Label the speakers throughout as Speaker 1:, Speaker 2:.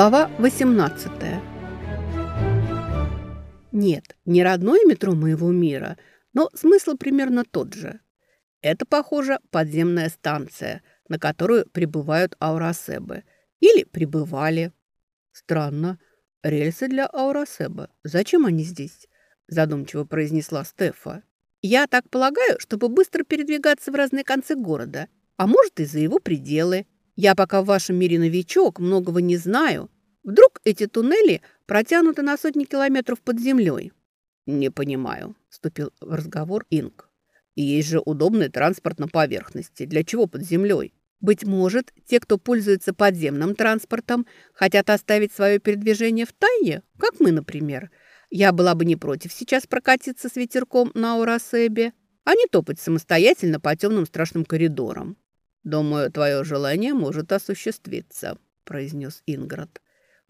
Speaker 1: Глава 18 Нет, не родное метро моего мира, но смысл примерно тот же. Это, похоже, подземная станция, на которую прибывают аурасебы. Или прибывали. Странно. Рельсы для аурасеба. Зачем они здесь? Задумчиво произнесла Стефа. Я так полагаю, чтобы быстро передвигаться в разные концы города, а может и за его пределы. Я пока в вашем мире новичок, многого не знаю. Вдруг эти туннели протянуты на сотни километров под землей?» «Не понимаю», – вступил в разговор Инг. «Есть же удобный транспорт на поверхности. Для чего под землей?» «Быть может, те, кто пользуется подземным транспортом, хотят оставить свое передвижение в тайне, как мы, например. Я была бы не против сейчас прокатиться с ветерком на Урасебе, а не топать самостоятельно по темным страшным коридорам. «Думаю, твое желание может осуществиться», – произнес Инград.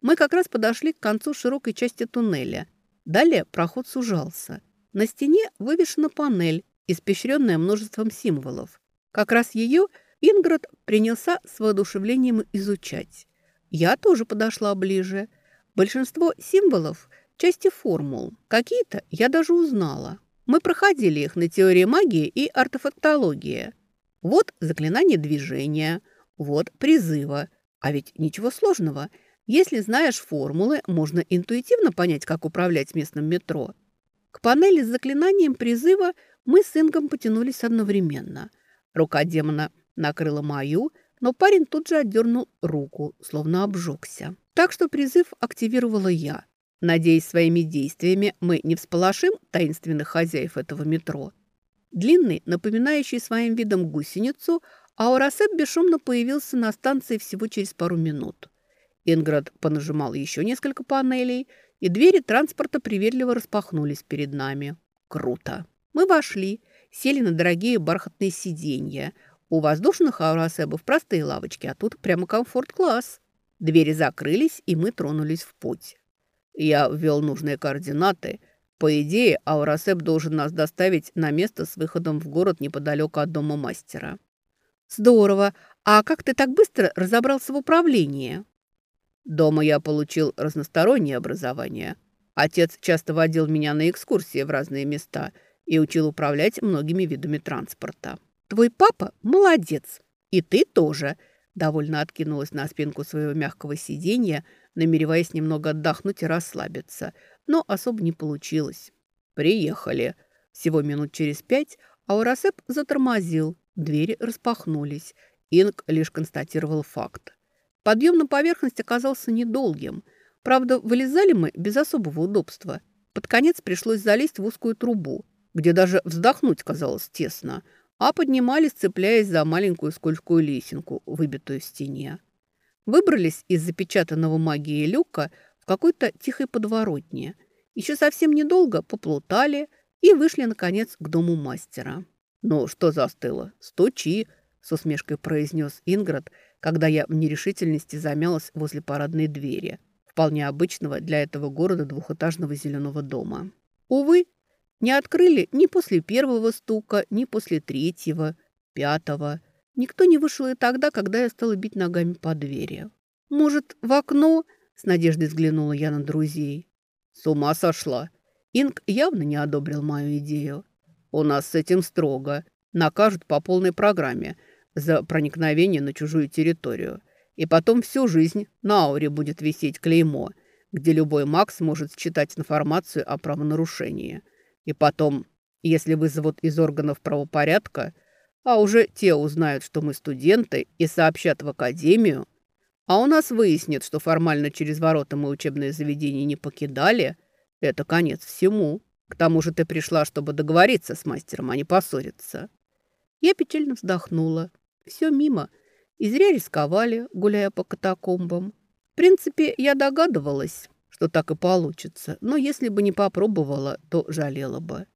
Speaker 1: Мы как раз подошли к концу широкой части туннеля. Далее проход сужался. На стене вывешена панель, испещренная множеством символов. Как раз ее Инград принялся с воодушевлением изучать. Я тоже подошла ближе. Большинство символов – части формул. Какие-то я даже узнала. Мы проходили их на теории магии и артефактологии – вот заклинание движения, вот призыва. А ведь ничего сложного. Если знаешь формулы, можно интуитивно понять, как управлять местным метро. К панели с заклинанием призыва мы с Ингом потянулись одновременно. Рука демона накрыла мою, но парень тут же отдернул руку, словно обжегся. Так что призыв активировала я. Надеясь, своими действиями мы не всполошим таинственных хозяев этого метро – Длинный, напоминающий своим видом гусеницу, Аурасеп бесшумно появился на станции всего через пару минут. Инград понажимал еще несколько панелей, и двери транспорта приветливо распахнулись перед нами. Круто! Мы вошли, сели на дорогие бархатные сиденья. У воздушных аурасебов простые лавочки, а тут прямо комфорт-класс. Двери закрылись, и мы тронулись в путь. Я ввел нужные координаты – по идее, Аурасеп должен нас доставить на место с выходом в город неподалеку от дома мастера. Здорово. А как ты так быстро разобрался в управлении? Дома я получил разностороннее образование. Отец часто водил меня на экскурсии в разные места и учил управлять многими видами транспорта. Твой папа молодец. И ты тоже. Довольно откинулась на спинку своего мягкого сиденья, намереваясь немного отдохнуть и расслабиться – но особо не получилось. «Приехали». Всего минут через пять Аурасеп затормозил, двери распахнулись. Инг лишь констатировал факт. Подъем на поверхность оказался недолгим. Правда, вылезали мы без особого удобства. Под конец пришлось залезть в узкую трубу, где даже вздохнуть казалось тесно, а поднимались, цепляясь за маленькую скользкую лесенку, выбитую в стене. Выбрались из запечатанного магией люка – какой-то тихой подворотне. Еще совсем недолго поплутали и вышли, наконец, к дому мастера. «Ну, что застыло? Стучи!» – с усмешкой произнес Инград, когда я в нерешительности замялась возле парадной двери, вполне обычного для этого города двухэтажного зеленого дома. Увы, не открыли ни после первого стука, ни после третьего, пятого. Никто не вышел и тогда, когда я стала бить ногами по двери. «Может, в окно?» С надеждой взглянула я на друзей. С ума сошла. Инг явно не одобрил мою идею. У нас с этим строго. Накажут по полной программе за проникновение на чужую территорию. И потом всю жизнь на ауре будет висеть клеймо, где любой маг сможет считать информацию о правонарушении. И потом, если вызовут из органов правопорядка, а уже те узнают, что мы студенты, и сообщат в академию, а у нас выяснит, что формально через ворота мы учебное заведение не покидали. Это конец всему. К тому же ты пришла, чтобы договориться с мастером, а не поссориться. Я печально вздохнула. Все мимо. И зря рисковали, гуляя по катакомбам. В принципе, я догадывалась, что так и получится. Но если бы не попробовала, то жалела бы.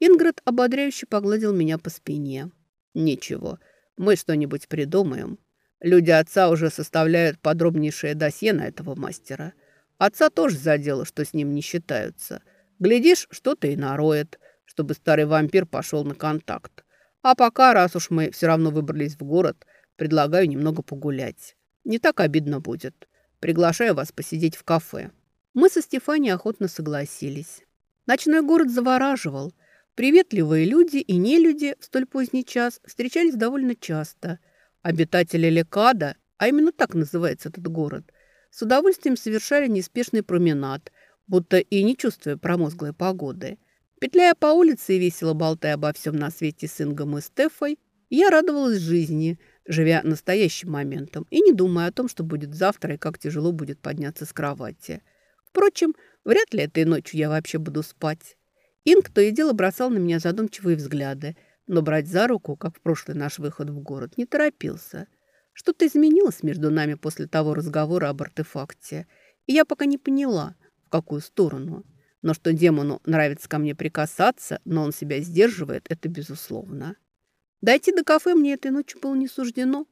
Speaker 1: Ингрид ободряюще погладил меня по спине. «Ничего, мы что-нибудь придумаем. Люди отца уже составляют подробнейшее досье на этого мастера. Отца тоже задело, что с ним не считаются. Глядишь, что-то и нароет, чтобы старый вампир пошел на контакт. А пока, раз уж мы все равно выбрались в город, предлагаю немного погулять. Не так обидно будет. Приглашаю вас посидеть в кафе». Мы со Стефанией охотно согласились. Ночной город завораживал. Приветливые люди и нелюди в столь поздний час встречались довольно часто. Обитатели Лекада, а именно так называется этот город, с удовольствием совершали неспешный променад, будто и не чувствуя промозглой погоды. Петляя по улице и весело болтая обо всем на свете с Ингом и Стефой, я радовалась жизни, живя настоящим моментом и не думая о том, что будет завтра и как тяжело будет подняться с кровати. Впрочем, вряд ли этой ночью я вообще буду спать. Инг то и дело бросал на меня задумчивые взгляды, но брать за руку, как в прошлый наш выход в город, не торопился. Что-то изменилось между нами после того разговора об артефакте, и я пока не поняла, в какую сторону. Но что демону нравится ко мне прикасаться, но он себя сдерживает, это безусловно. Дойти до кафе мне этой ночью было не суждено.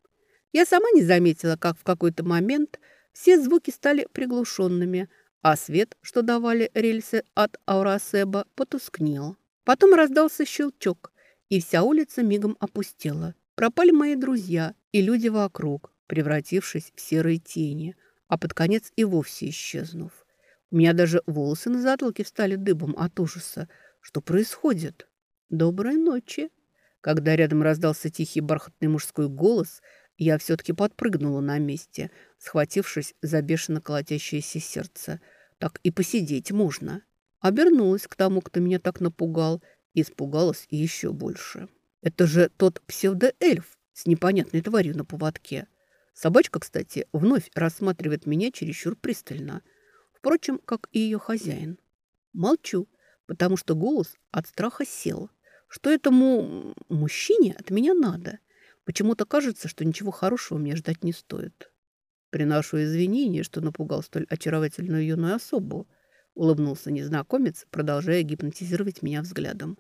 Speaker 1: Я сама не заметила, как в какой-то момент все звуки стали приглушенными, а свет, что давали рельсы от Аурасеба, потускнел. Потом раздался щелчок, и вся улица мигом опустела. Пропали мои друзья и люди вокруг, превратившись в серые тени, а под конец и вовсе исчезнув. У меня даже волосы на затылке встали дыбом от ужаса. Что происходит? Доброй ночи. Когда рядом раздался тихий бархатный мужской голос, я все-таки подпрыгнула на месте, схватившись за бешено колотящееся сердце. Так и посидеть можно. Обернулась к тому, кто меня так напугал, испугалась еще больше. Это же тот псевдоэльф с непонятной тварью на поводке. Собачка, кстати, вновь рассматривает меня чересчур пристально. Впрочем, как и ее хозяин. Молчу, потому что голос от страха сел – что этому мужчине от меня надо. Почему-то кажется, что ничего хорошего мне ждать не стоит. Приношу извинения, что напугал столь очаровательную юную особу, улыбнулся незнакомец, продолжая гипнотизировать меня взглядом.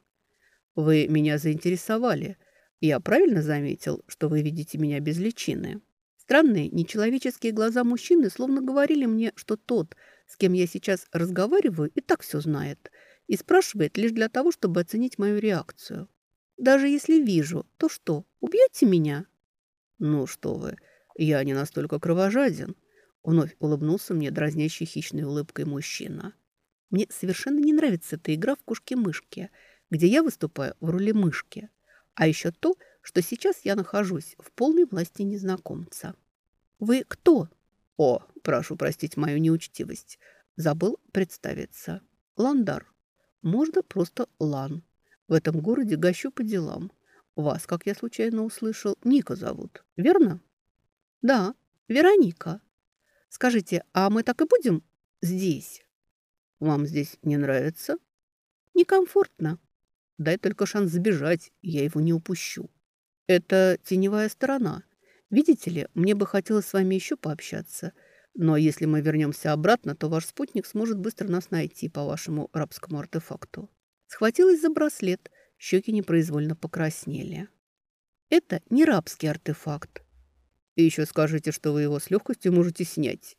Speaker 1: Вы меня заинтересовали. Я правильно заметил, что вы видите меня без личины? Странные, нечеловеческие глаза мужчины словно говорили мне, что тот, с кем я сейчас разговариваю, и так все знает – и спрашивает лишь для того, чтобы оценить мою реакцию. Даже если вижу, то что, убьете меня? Ну что вы, я не настолько кровожаден. Вновь улыбнулся мне дразнящей хищной улыбкой мужчина. Мне совершенно не нравится эта игра в кушки-мышки, где я выступаю в роли мышки. А еще то, что сейчас я нахожусь в полной власти незнакомца. «Вы кто?» «О, прошу простить мою неучтивость. Забыл представиться. Ландар, можно просто Лан. В этом городе гощу по делам. Вас, как я случайно услышал, Ника зовут, верно? Да, Вероника. Скажите, а мы так и будем здесь? Вам здесь не нравится? Некомфортно. Дай только шанс сбежать, я его не упущу. Это теневая сторона. Видите ли, мне бы хотелось с вами еще пообщаться – но если мы вернемся обратно, то ваш спутник сможет быстро нас найти по вашему рабскому артефакту. Схватилась за браслет, щеки непроизвольно покраснели. Это не рабский артефакт. И еще скажите, что вы его с легкостью можете снять.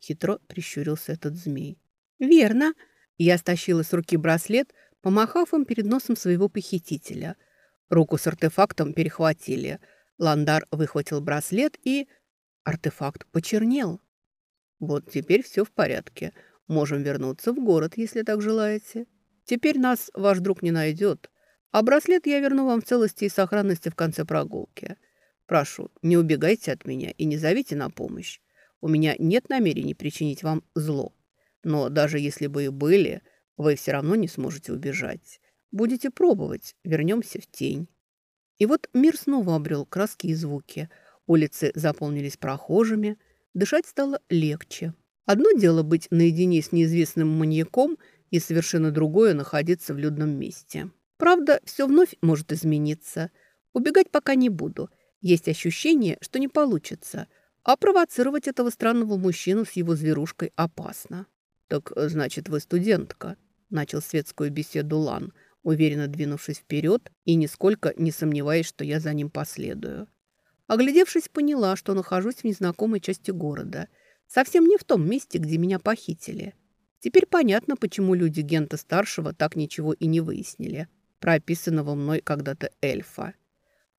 Speaker 1: Хитро прищурился этот змей. Верно. Я стащила с руки браслет, помахав им перед носом своего похитителя. Руку с артефактом перехватили. Ландар выхватил браслет и... Артефакт почернел. Вот теперь все в порядке. Можем вернуться в город, если так желаете. Теперь нас ваш друг не найдет. А браслет я верну вам в целости и сохранности в конце прогулки. Прошу, не убегайте от меня и не зовите на помощь. У меня нет намерений причинить вам зло. Но даже если бы и были, вы все равно не сможете убежать. Будете пробовать, вернемся в тень. И вот мир снова обрел краски и звуки. Улицы заполнились прохожими, Дышать стало легче. Одно дело быть наедине с неизвестным маньяком и совершенно другое находиться в людном месте. Правда, все вновь может измениться. Убегать пока не буду. Есть ощущение, что не получится. А провоцировать этого странного мужчину с его зверушкой опасно. «Так, значит, вы студентка», – начал светскую беседу Лан, уверенно двинувшись вперед и нисколько не сомневаясь, что я за ним последую. Оглядевшись, поняла, что нахожусь в незнакомой части города. Совсем не в том месте, где меня похитили. Теперь понятно, почему люди Гента-старшего так ничего и не выяснили про описанного мной когда-то эльфа.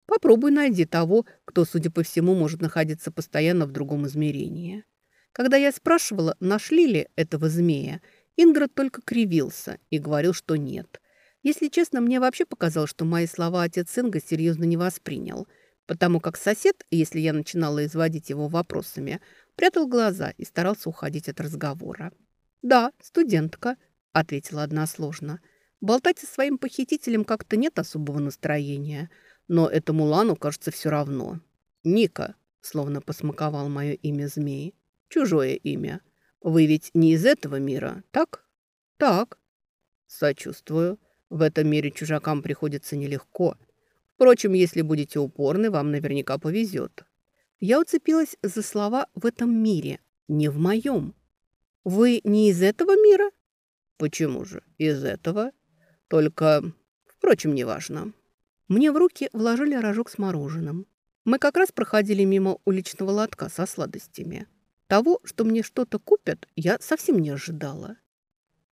Speaker 1: Попробуй найди того, кто, судя по всему, может находиться постоянно в другом измерении. Когда я спрашивала, нашли ли этого змея, Инград только кривился и говорил, что нет. Если честно, мне вообще показалось, что мои слова отец Инга серьезно не воспринял, потому как сосед, если я начинала изводить его вопросами, прятал глаза и старался уходить от разговора. «Да, студентка», — ответила односложно. «Болтать со своим похитителем как-то нет особого настроения, но этому Лану, кажется, все равно». «Ника», — словно посмаковал мое имя змеи, — «чужое имя. Вы ведь не из этого мира, так?» «Так». «Сочувствую. В этом мире чужакам приходится нелегко. Впрочем, если будете упорны, вам наверняка повезет». Я уцепилась за слова «в этом мире», не в моем. Вы не из этого мира? Почему же? Из этого. Только, впрочем, неважно. Мне в руки вложили рожок с мороженым. Мы как раз проходили мимо уличного лотка со сладостями. Того, что мне что-то купят, я совсем не ожидала.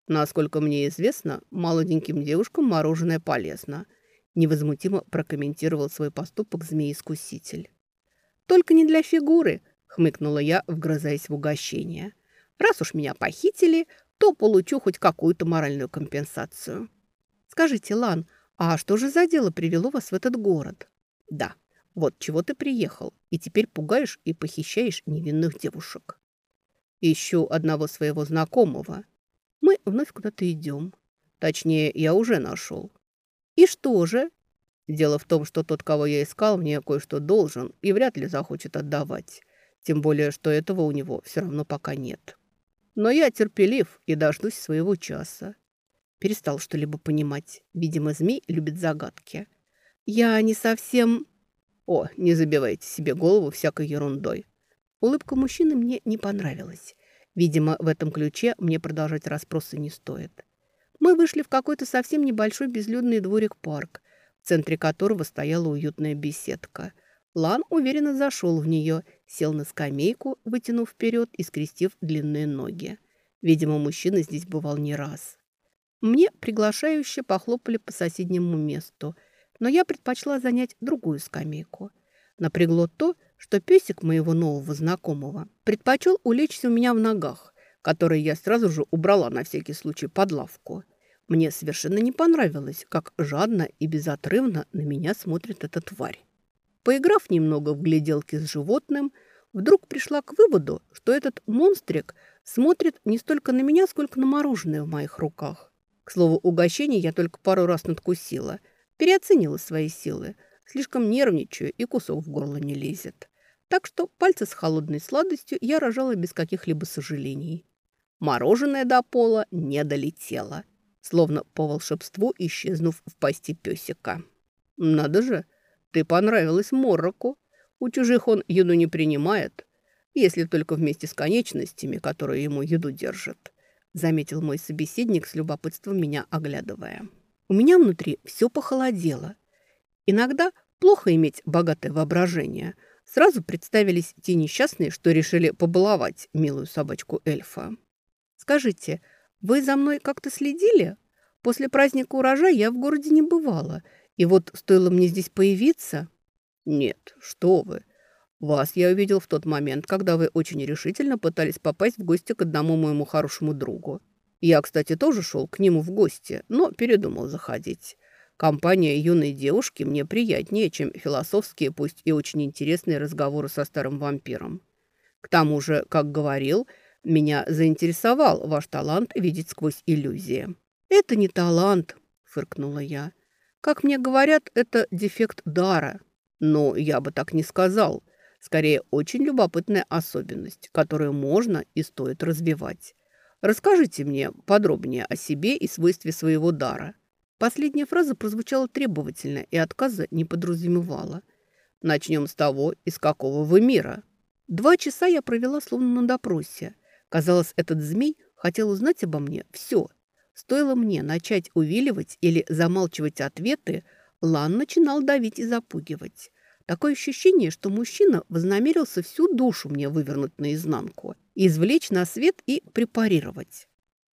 Speaker 1: Насколько мне известно, молоденьким девушкам мороженое полезно. Невозмутимо прокомментировал свой поступок змеи-искуситель. «Только не для фигуры», — хмыкнула я, вгрызаясь в угощение. — Раз уж меня похитили, то получу хоть какую-то моральную компенсацию. Скажите, Лан, а что же за дело привело вас в этот город? Да, вот чего ты приехал, и теперь пугаешь и похищаешь невинных девушек. Ищу одного своего знакомого. Мы вновь куда-то идем. Точнее, я уже нашел. И что же? Дело в том, что тот, кого я искал, мне кое-что должен и вряд ли захочет отдавать. Тем более, что этого у него все равно пока нет. Но я терпелив и дождусь своего часа. Перестал что-либо понимать. Видимо, змей любит загадки. Я не совсем... О, не забивайте себе голову всякой ерундой. Улыбка мужчины мне не понравилась. Видимо, в этом ключе мне продолжать расспросы не стоит. Мы вышли в какой-то совсем небольшой безлюдный дворик-парк, в центре которого стояла уютная беседка – Лан уверенно зашел в нее, сел на скамейку, вытянув вперед и скрестив длинные ноги. Видимо, мужчина здесь бывал не раз. Мне приглашающе похлопали по соседнему месту, но я предпочла занять другую скамейку. Напрягло то, что песик моего нового знакомого предпочел улечься у меня в ногах, которые я сразу же убрала на всякий случай под лавку. Мне совершенно не понравилось, как жадно и безотрывно на меня смотрит эта тварь. Поиграв немного в гляделки с животным, вдруг пришла к выводу, что этот монстрик смотрит не столько на меня, сколько на мороженое в моих руках. К слову, угощение я только пару раз надкусила, переоценила свои силы, слишком нервничаю и кусок в горло не лезет. Так что пальцы с холодной сладостью я рожала без каких-либо сожалений. Мороженое до пола не долетело, словно по волшебству исчезнув в пасти песика. Надо же, ты понравилась Морроку. У чужих он еду не принимает, если только вместе с конечностями, которые ему еду держат», заметил мой собеседник с любопытством меня оглядывая. У меня внутри все похолодело. Иногда плохо иметь богатое воображение. Сразу представились те несчастные, что решили побаловать милую собачку эльфа. «Скажите, вы за мной как-то следили? После праздника урожая я в городе не бывала – и вот стоило мне здесь появиться... Нет, что вы. Вас я увидел в тот момент, когда вы очень решительно пытались попасть в гости к одному моему хорошему другу. Я, кстати, тоже шел к нему в гости, но передумал заходить. Компания юной девушки мне приятнее, чем философские, пусть и очень интересные разговоры со старым вампиром. К тому же, как говорил, меня заинтересовал ваш талант видеть сквозь иллюзии. «Это не талант», — фыркнула я. Как мне говорят, это дефект дара. Но я бы так не сказал. Скорее, очень любопытная особенность, которую можно и стоит развивать. Расскажите мне подробнее о себе и свойстве своего дара. Последняя фраза прозвучала требовательно и отказа не подразумевала. Начнем с того, из какого вы мира. Два часа я провела словно на допросе. Казалось, этот змей хотел узнать обо мне все – Стоило мне начать увиливать или замалчивать ответы, Лан начинал давить и запугивать. Такое ощущение, что мужчина вознамерился всю душу мне вывернуть наизнанку, извлечь на свет и препарировать.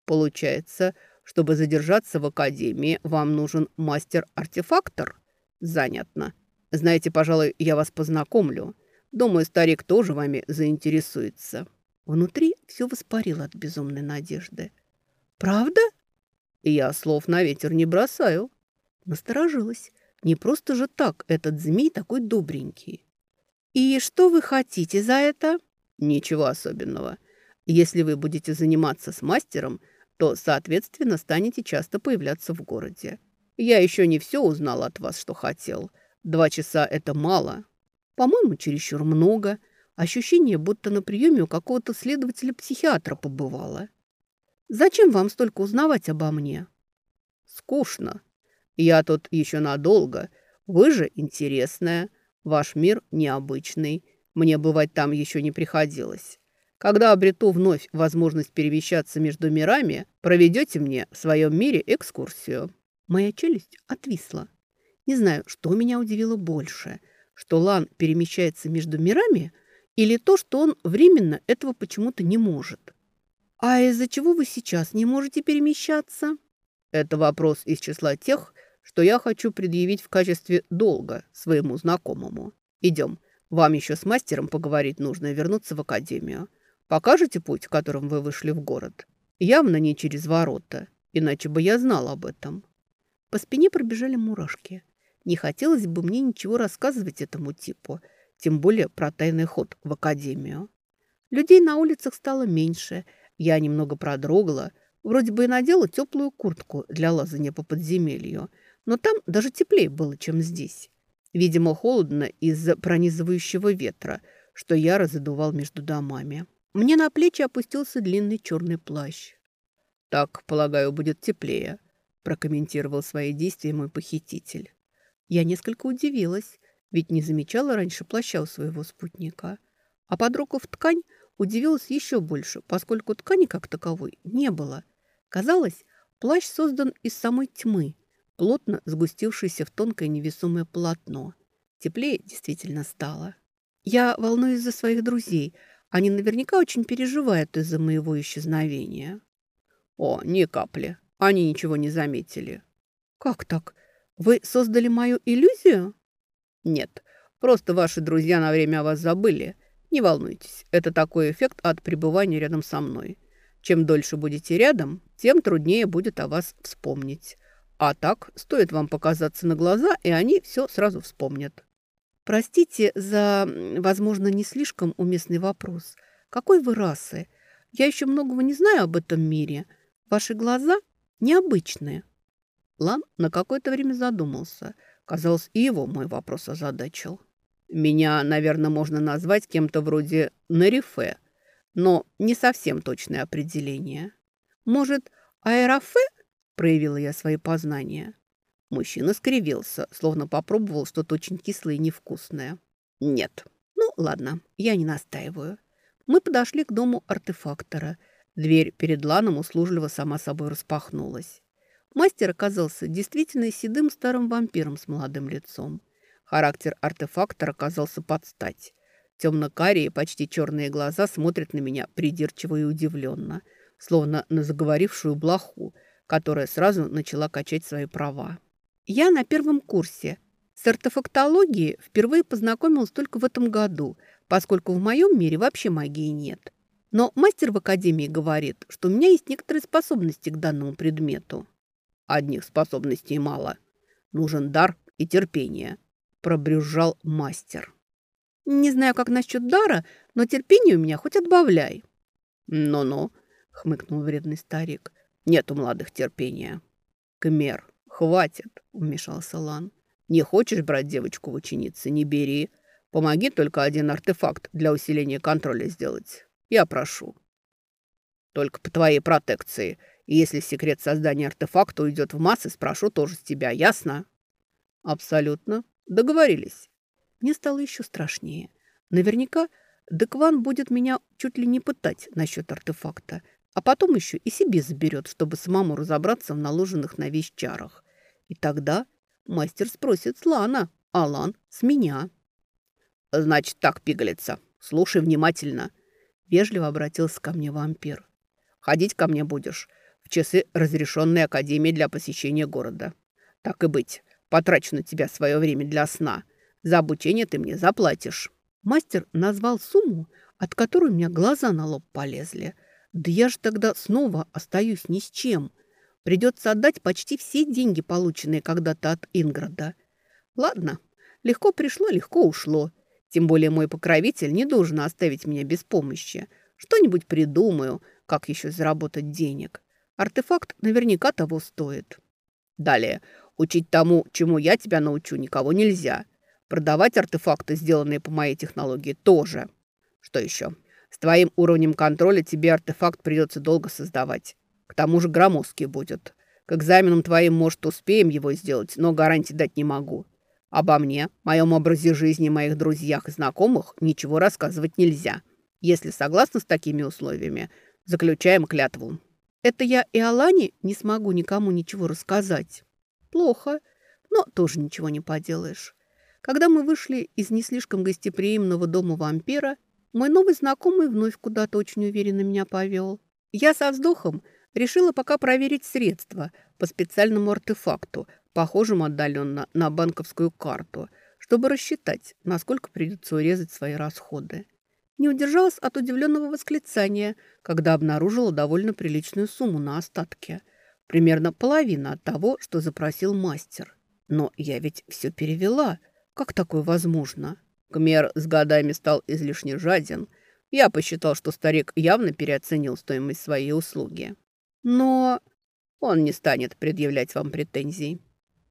Speaker 1: Получается, чтобы задержаться в академии, вам нужен мастер-артефактор? Занятно. Знаете, пожалуй, я вас познакомлю. Думаю, старик тоже вами заинтересуется. Внутри все воспарило от безумной надежды. «Правда?» «Я слов на ветер не бросаю». Насторожилась. Не просто же так этот змей такой добренький. «И что вы хотите за это?» «Ничего особенного. Если вы будете заниматься с мастером, то, соответственно, станете часто появляться в городе. Я еще не все узнал от вас, что хотел. Два часа – это мало. По-моему, чересчур много. Ощущение, будто на приеме у какого-то следователя-психиатра побывала. Зачем вам столько узнавать обо мне? Скучно. Я тут еще надолго. Вы же интересная. Ваш мир необычный. Мне бывать там еще не приходилось. Когда обрету вновь возможность перемещаться между мирами, проведете мне в своем мире экскурсию». Моя челюсть отвисла. Не знаю, что меня удивило больше, что Лан перемещается между мирами или то, что он временно этого почему-то не может. «А из-за чего вы сейчас не можете перемещаться?» «Это вопрос из числа тех, что я хочу предъявить в качестве долга своему знакомому. Идем, вам еще с мастером поговорить нужно и вернуться в академию». Покажете путь, которым вы вышли в город? Явно не через ворота, иначе бы я знал об этом. По спине пробежали мурашки. Не хотелось бы мне ничего рассказывать этому типу, тем более про тайный ход в академию. Людей на улицах стало меньше. Я немного продрогла, вроде бы и надела теплую куртку для лазания по подземелью, но там даже теплее было, чем здесь. Видимо, холодно из-за пронизывающего ветра, что яро задувал между домами. Мне на плечи опустился длинный черный плащ. «Так, полагаю, будет теплее», – прокомментировал свои действия мой похититель. Я несколько удивилась, ведь не замечала раньше плаща у своего спутника. А подруков ткань удивилась еще больше, поскольку ткани как таковой не было. Казалось, плащ создан из самой тьмы, плотно сгустившийся в тонкое невесомое полотно. Теплее действительно стало. Я волнуюсь за своих друзей – они наверняка очень переживают из-за моего исчезновения. О, ни капли. Они ничего не заметили. Как так? Вы создали мою иллюзию? Нет, просто ваши друзья на время о вас забыли. Не волнуйтесь, это такой эффект от пребывания рядом со мной. Чем дольше будете рядом, тем труднее будет о вас вспомнить. А так, стоит вам показаться на глаза, и они все сразу вспомнят. Простите за, возможно, не слишком уместный вопрос. Какой вы расы? Я еще многого не знаю об этом мире. Ваши глаза необычные. Лан на какое-то время задумался. Казалось, и его мой вопрос озадачил. Меня, наверное, можно назвать кем-то вроде Нарифе, но не совсем точное определение. Может, аэрофе? Проявила я свои познания. Мужчина скривился, словно попробовал что-то очень кислое и невкусное. «Нет. Ну, ладно, я не настаиваю». Мы подошли к дому артефактора. Дверь перед Ланом услужливо сама собой распахнулась. Мастер оказался действительно седым старым вампиром с молодым лицом. Характер артефактора оказался под стать. Темно-карие, почти черные глаза смотрят на меня придирчиво и удивленно, словно на заговорившую блоху, которая сразу начала качать свои права. Я на первом курсе. С артефактологией впервые познакомилась только в этом году, поскольку в моем мире вообще магии нет. Но мастер в академии говорит, что у меня есть некоторые способности к данному предмету. Одних способностей мало. Нужен дар и терпение, пробрюзжал мастер. Не знаю, как насчет дара, но терпение у меня хоть отбавляй. Ну-ну, хмыкнул вредный старик. Нет у молодых терпения. Кмер, «Хватит», — вмешался Лан. «Не хочешь брать девочку в ученицы? Не бери. Помоги только один артефакт для усиления контроля сделать. Я прошу». «Только по твоей протекции. И если секрет создания артефакта уйдет в массы, спрошу тоже с тебя, ясно?» «Абсолютно. Договорились». Мне стало еще страшнее. Наверняка Декван будет меня чуть ли не пытать насчет артефакта, а потом еще и себе заберет, чтобы самому разобраться в наложенных на вещь чарах. И тогда мастер спросит с Лана, а Лан с меня. «Значит так, пигалица, слушай внимательно», — вежливо обратился ко мне вампир. «Ходить ко мне будешь в часы разрешенной Академии для посещения города. Так и быть, потрачу на тебя свое время для сна. За обучение ты мне заплатишь». Мастер назвал сумму, от которой у меня глаза на лоб полезли. Да я же тогда снова остаюсь ни с чем. Придется отдать почти все деньги, полученные когда-то от Инграда. Ладно, легко пришло, легко ушло. Тем более мой покровитель не должен оставить меня без помощи. Что-нибудь придумаю, как еще заработать денег. Артефакт наверняка того стоит. Далее. Учить тому, чему я тебя научу, никого нельзя. Продавать артефакты, сделанные по моей технологии, тоже. Что еще? С твоим уровнем контроля тебе артефакт придется долго создавать. К тому же громоздкий будет. К экзаменам твоим, может, успеем его сделать, но гарантий дать не могу. Обо мне, моем образе жизни, моих друзьях и знакомых ничего рассказывать нельзя. Если согласны с такими условиями, заключаем клятву. Это я и Алане не смогу никому ничего рассказать. Плохо, но тоже ничего не поделаешь. Когда мы вышли из не слишком гостеприимного дома вампира, мой новый знакомый вновь куда-то очень уверенно меня повел. Я со вздохом решила пока проверить средства по специальному артефакту, похожему отдаленно на банковскую карту, чтобы рассчитать, насколько придется урезать свои расходы. Не удержалась от удивленного восклицания, когда обнаружила довольно приличную сумму на остатке. Примерно половина от того, что запросил мастер. Но я ведь все перевела. Как такое возможно? Кмер с годами стал излишне жаден. Я посчитал, что старик явно переоценил стоимость своей услуги. Но он не станет предъявлять вам претензий.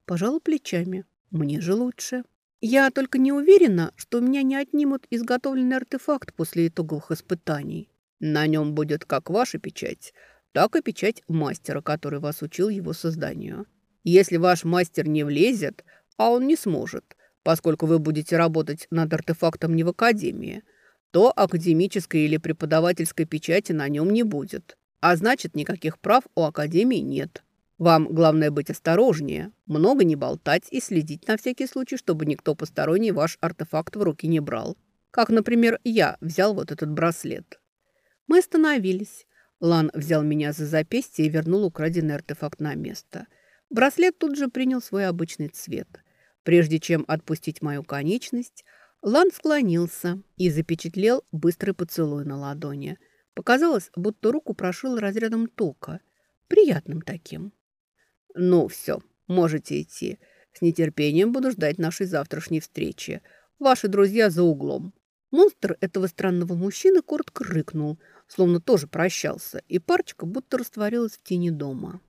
Speaker 1: Пожалуй, плечами. Мне же лучше. Я только не уверена, что у меня не отнимут изготовленный артефакт после итоговых испытаний. На нем будет как ваша печать, так и печать мастера, который вас учил его созданию. Если ваш мастер не влезет, а он не сможет, поскольку вы будете работать над артефактом не в академии, то академической или преподавательской печати на нем не будет. А значит, никаких прав у академии нет. Вам главное быть осторожнее, много не болтать и следить на всякий случай, чтобы никто посторонний ваш артефакт в руки не брал. Как, например, я взял вот этот браслет. Мы остановились. Лан взял меня за запястье и вернул украденный артефакт на место. Браслет тут же принял свой обычный цвет – Прежде чем отпустить мою конечность, Лан склонился и запечатлел быстрый поцелуй на ладони. Показалось, будто руку прошил разрядом тока. Приятным таким. «Ну все, можете идти. С нетерпением буду ждать нашей завтрашней встречи. Ваши друзья за углом». Монстр этого странного мужчины коротко рыкнул, словно тоже прощался, и парочка будто растворилась в тени дома.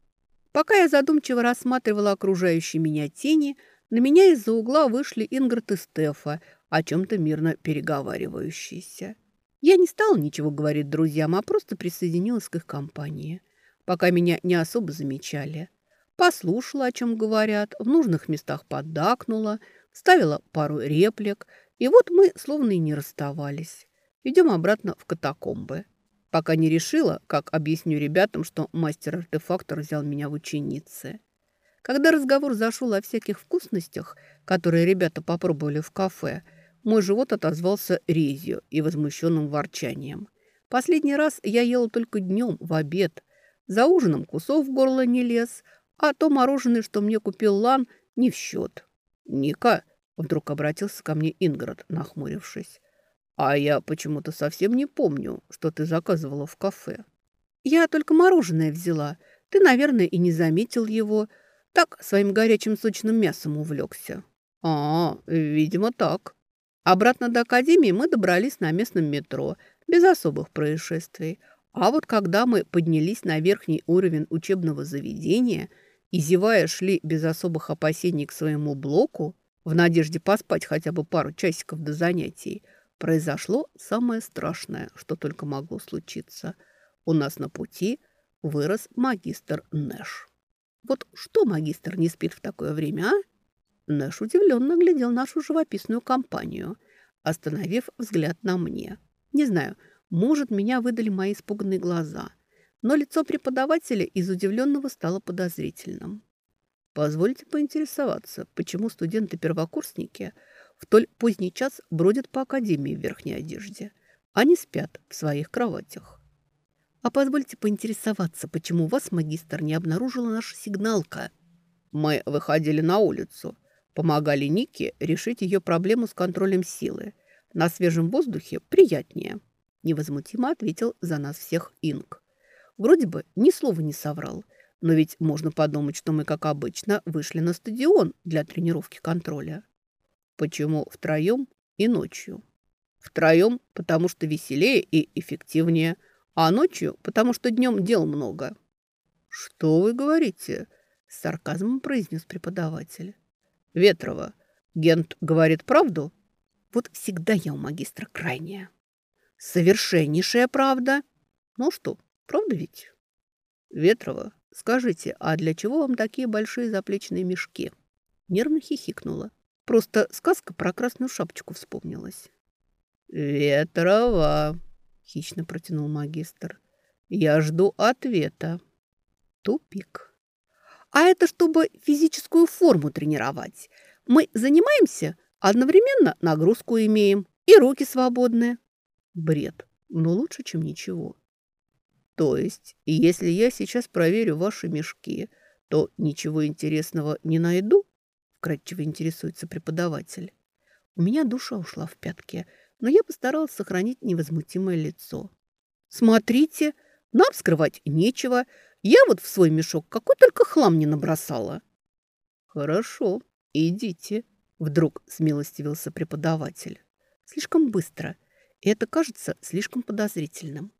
Speaker 1: Пока я задумчиво рассматривала окружающие меня тени, на меня из-за угла вышли Ингрид и Стефа, о чем-то мирно переговаривающиеся. Я не стала ничего говорить друзьям, а просто присоединилась к их компании, пока меня не особо замечали. Послушала, о чем говорят, в нужных местах поддакнула, вставила пару реплик, и вот мы словно и не расставались. Идем обратно в катакомбы. Пока не решила, как объясню ребятам, что мастер-артефактор взял меня в ученицы. Когда разговор зашел о всяких вкусностях, которые ребята попробовали в кафе, мой живот отозвался резью и возмущенным ворчанием. Последний раз я ела только днем, в обед. За ужином кусок в горло не лез, а то мороженое, что мне купил Лан, не в счет. «Ника», — вдруг обратился ко мне Инград, нахмурившись, «а я почему-то совсем не помню, что ты заказывала в кафе». «Я только мороженое взяла. Ты, наверное, и не заметил его. Так своим горячим сочным мясом увлекся. А, видимо, так. Обратно до академии мы добрались на местном метро, без особых происшествий. А вот когда мы поднялись на верхний уровень учебного заведения и, зевая, шли без особых опасений к своему блоку, в надежде поспать хотя бы пару часиков до занятий, произошло самое страшное, что только могло случиться. У нас на пути вырос магистр Нэш. Вот что магистр не спит в такое время, а? Нэш удивленно глядел нашу живописную компанию, остановив взгляд на мне. Не знаю, может, меня выдали мои испуганные глаза, но лицо преподавателя из удивленного стало подозрительным. Позвольте поинтересоваться, почему студенты-первокурсники в толь поздний час бродят по академии в верхней одежде, а не спят в своих кроватях. А позвольте поинтересоваться, почему вас, магистр, не обнаружила наша сигналка? Мы выходили на улицу, помогали Нике решить ее проблему с контролем силы. На свежем воздухе приятнее. Невозмутимо ответил за нас всех Инг. Вроде бы ни слова не соврал, но ведь можно подумать, что мы, как обычно, вышли на стадион для тренировки контроля. Почему втроем и ночью? Втроем, потому что веселее и эффективнее, а ночью, потому что днем дел много. «Что вы говорите?» – с сарказмом произнес преподаватель. «Ветрова, Гент говорит правду?» «Вот всегда я у магистра крайняя». «Совершеннейшая правда!» «Ну что, правда ведь?» «Ветрова, скажите, а для чего вам такие большие заплечные мешки?» Нервно хихикнула. Просто сказка про красную шапочку вспомнилась. «Ветрова!» – хищно протянул магистр. «Я жду ответа». Тупик. А это чтобы физическую форму тренировать. Мы занимаемся, одновременно нагрузку имеем и руки свободные. Бред, но лучше, чем ничего. То есть, если я сейчас проверю ваши мешки, то ничего интересного не найду? Вкратчиво интересуется преподаватель. У меня душа ушла в пятки, но я постаралась сохранить невозмутимое лицо. Смотрите, нам скрывать нечего, я вот в свой мешок какой только хлам не набросала. Хорошо, идите, вдруг смилостивился преподаватель. Слишком быстро, и это кажется слишком подозрительным.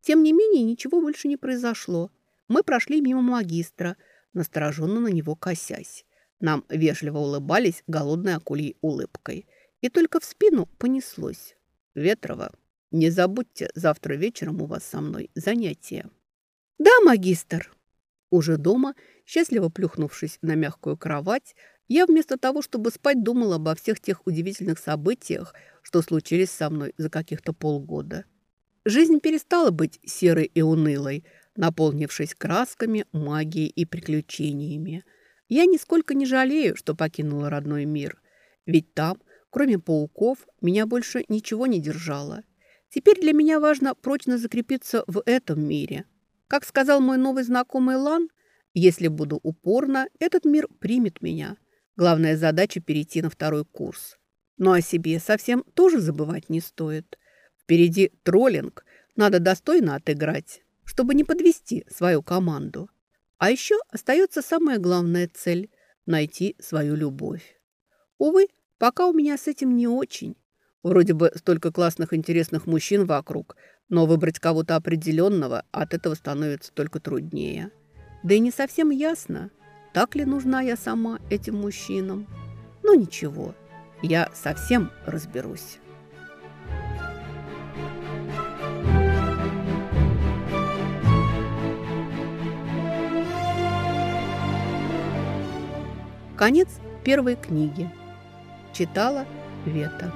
Speaker 1: Тем не менее, ничего больше не произошло. Мы прошли мимо магистра, настороженно на него косясь. Нам вежливо улыбались голодной акульей улыбкой. И только в спину понеслось. Ветрова, не забудьте, завтра вечером у вас со мной занятие. «Да, магистр». Уже дома, счастливо плюхнувшись на мягкую кровать, я вместо того, чтобы спать, думала обо всех тех удивительных событиях, что случились со мной за каких-то полгода. Жизнь перестала быть серой и унылой, наполнившись красками, магией и приключениями. Я нисколько не жалею, что покинула родной мир, ведь там, кроме пауков, меня больше ничего не держало. Теперь для меня важно прочно закрепиться в этом мире – как сказал мой новый знакомый Лан, если буду упорна, этот мир примет меня. Главная задача – перейти на второй курс. Но о себе совсем тоже забывать не стоит. Впереди троллинг, надо достойно отыграть, чтобы не подвести свою команду. А еще остается самая главная цель – найти свою любовь. Увы, пока у меня с этим не очень. Вроде бы столько классных интересных мужчин вокруг, но выбрать кого-то определенного от этого становится только труднее. Да и не совсем ясно, так ли нужна я сама этим мужчинам. Но ничего, я совсем разберусь. Конец первой книги. Читала Вета.